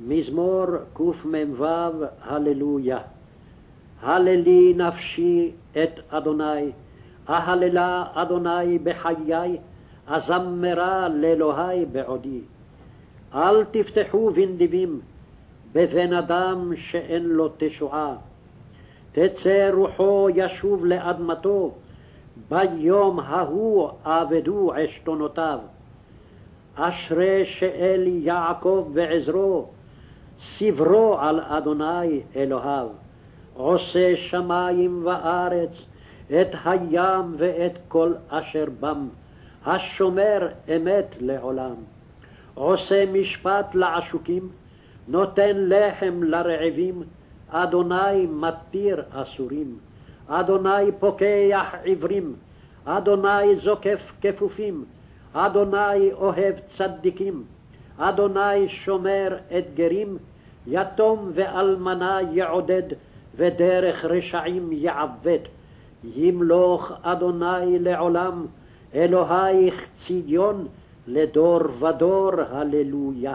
מזמור קמ"ו, הללויה. הללי נפשי את אדוני, אהללה אדוני בחיי, אזמרה לאלוהי בעודי. אל תפתחו בנדיבים, בבן אדם שאין לו תשועה. תצא רוחו ישוב לאדמתו, ביום ההוא אבדו עשתונותיו. אשרי שאל יעקב בעזרו, סברו על אדוני אלוהיו. עושה שמים וארץ, את הים ואת כל אשר בם, השומר אמת לעולם. עושה משפט לעשוקים, נותן לחם לרעבים, אדוני מתיר אסורים. אדוני פוקח עיוורים, אדוני זוקף כפופים, אדוני אוהב צדיקים, אדוני שומר את גרים, יתום ואלמנה יעודד, ודרך רשעים יעוות. ימלוך אדוני לעולם, אלוהיך ציון לדור ודור, הללויה.